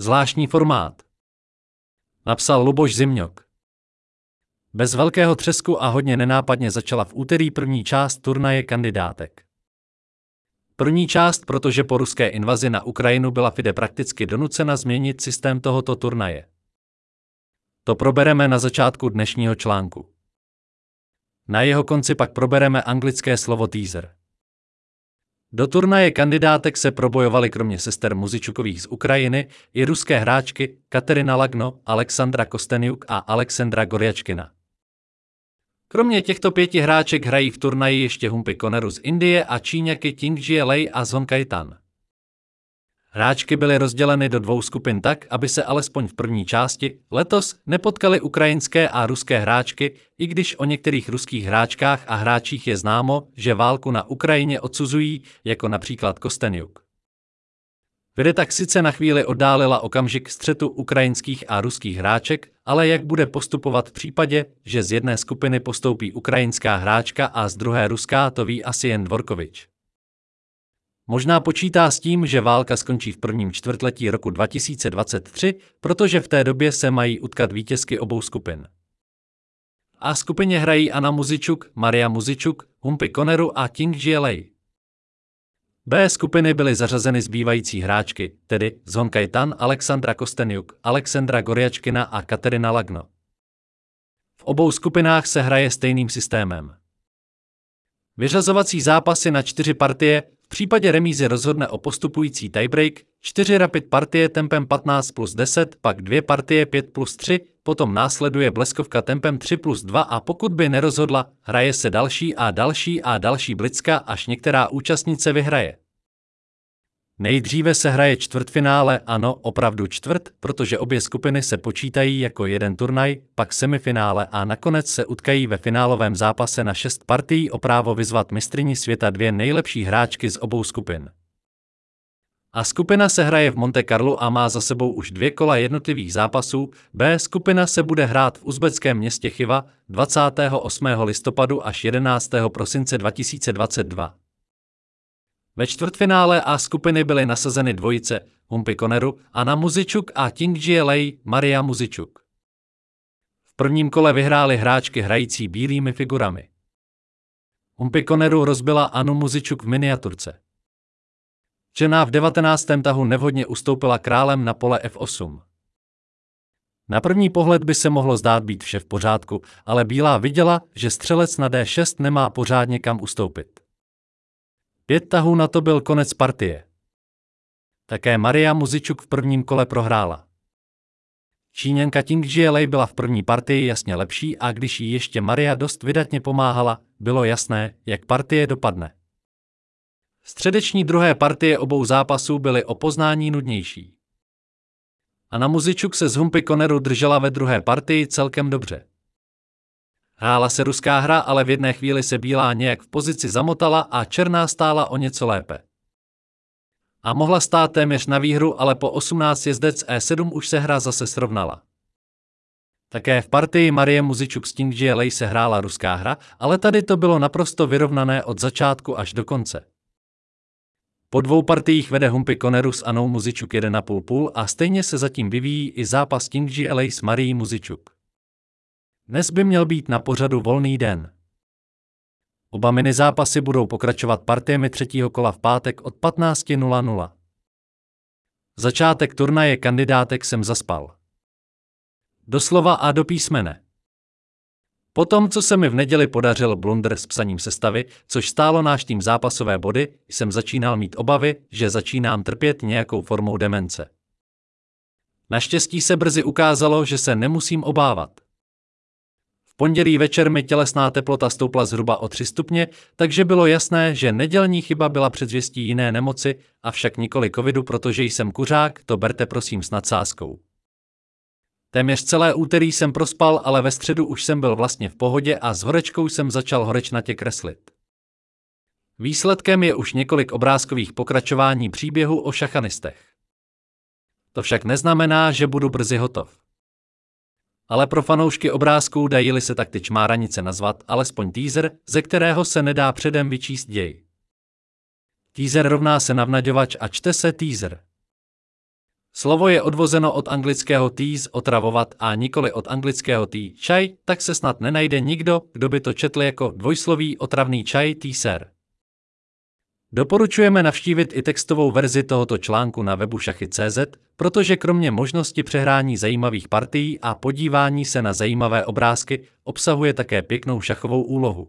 Zvláštní formát. Napsal Luboš Zimňok. Bez velkého třesku a hodně nenápadně začala v úterý první část turnaje kandidátek. První část, protože po ruské invazi na Ukrajinu byla FIDE prakticky donucena změnit systém tohoto turnaje. To probereme na začátku dnešního článku. Na jeho konci pak probereme anglické slovo teaser. Do turnaje kandidátek se probojovali kromě sester Muzičukových z Ukrajiny i ruské hráčky Katerina Lagno, Alexandra Kosteniuk a Alexandra Gorjačkina. Kromě těchto pěti hráček hrají v turnaji ještě Humpy Koneru z Indie a Číňaky Tingjie Lei a Zhon Kaitan. Hráčky byly rozděleny do dvou skupin tak, aby se alespoň v první části letos nepotkaly ukrajinské a ruské hráčky, i když o některých ruských hráčkách a hráčích je známo, že válku na Ukrajině odsuzují, jako například Kosteniuk. Vede tak sice na chvíli oddálila okamžik střetu ukrajinských a ruských hráček, ale jak bude postupovat v případě, že z jedné skupiny postoupí ukrajinská hráčka a z druhé ruská, to ví asi jen Dvorkovič. Možná počítá s tím, že válka skončí v prvním čtvrtletí roku 2023, protože v té době se mají utkat vítězky obou skupin. A skupině hrají Anna Muzičuk, Maria Muzičuk, Humpy Koneru a King Lei. B skupiny byly zařazeny zbývající hráčky, tedy Zhon Kajtan, Alexandra Kosteniuk, Alexandra Gorjačkina a Katerina Lagno. V obou skupinách se hraje stejným systémem. Vyřazovací zápasy na čtyři partie, v případě remízy rozhodne o postupující tiebreak, čtyři rapid partie tempem 15 plus 10, pak dvě partie 5 plus 3, potom následuje bleskovka tempem 3 plus 2 a pokud by nerozhodla, hraje se další a další a další blicka, až některá účastnice vyhraje. Nejdříve se hraje čtvrtfinále, ano, opravdu čtvrt, protože obě skupiny se počítají jako jeden turnaj, pak semifinále a nakonec se utkají ve finálovém zápase na šest partií o právo vyzvat mistrini světa dvě nejlepší hráčky z obou skupin. A skupina se hraje v Monte Carlo a má za sebou už dvě kola jednotlivých zápasů. B skupina se bude hrát v uzbeckém městě Chiva 28. listopadu až 11. prosince 2022. Ve čtvrtfinále A skupiny byly nasazeny dvojice Humpy Koneru, Anna Muzičuk a Tingjie Lei Maria Muzičuk. V prvním kole vyhrály hráčky hrající bílými figurami. Humpy Koneru rozbila Anu Muzičuk v miniaturce. Žena v 19. tahu nevhodně ustoupila králem na pole F8. Na první pohled by se mohlo zdát být vše v pořádku, ale Bílá viděla, že střelec na D6 nemá pořádně kam ustoupit. Pět tahů na to byl konec partie. Také Maria Muzičuk v prvním kole prohrála. Číňanka Tingjie Lei byla v první partii jasně lepší a když jí ještě Maria dost vydatně pomáhala, bylo jasné, jak partie dopadne. Středeční druhé partie obou zápasů byly o poznání nudnější. A na Muzičuk se z Humpy Koneru držela ve druhé partii celkem dobře. Hrála se ruská hra, ale v jedné chvíli se bílá nějak v pozici zamotala a černá stála o něco lépe. A mohla stát téměř na výhru, ale po 18 jezdec E7 už se hra zase srovnala. Také v partii Marie Muzičuk s Tingjie Lei se hrála ruská hra, ale tady to bylo naprosto vyrovnané od začátku až do konce. Po dvou partiích vede Humpy Koneru s Anou Muzičuk 1,5 půl a stejně se zatím vyvíjí i zápas Tingjie Lei s Marie Muzičuk. Dnes by měl být na pořadu volný den. Oba mini zápasy budou pokračovat partiemi třetího kola v pátek od 15.00. Začátek turnaje kandidátek jsem zaspal. Doslova a do písmene. Potom, co se mi v neděli podařil blunder s psaním sestavy, což stálo náš tým zápasové body, jsem začínal mít obavy, že začínám trpět nějakou formou demence. Naštěstí se brzy ukázalo, že se nemusím obávat pondělí večer mi tělesná teplota stoupla zhruba o 3 stupně, takže bylo jasné, že nedělní chyba byla předzvěstí jiné nemoci, avšak nikoli covidu, protože jsem kuřák, to berte prosím s nadsázkou. Téměř celé úterý jsem prospal, ale ve středu už jsem byl vlastně v pohodě a s horečkou jsem začal horečnatě kreslit. Výsledkem je už několik obrázkových pokračování příběhu o šachanistech. To však neznamená, že budu brzy hotov ale pro fanoušky obrázků dají se tak ty čmáranice nazvat alespoň teaser, ze kterého se nedá předem vyčíst děj. Teaser rovná se navnaďovač a čte se teaser. Slovo je odvozeno od anglického tease otravovat a nikoli od anglického tea čaj, tak se snad nenajde nikdo, kdo by to četl jako dvojsloví otravný čaj teaser. Doporučujeme navštívit i textovou verzi tohoto článku na webu šachy.cz, protože kromě možnosti přehrání zajímavých partií a podívání se na zajímavé obrázky, obsahuje také pěknou šachovou úlohu.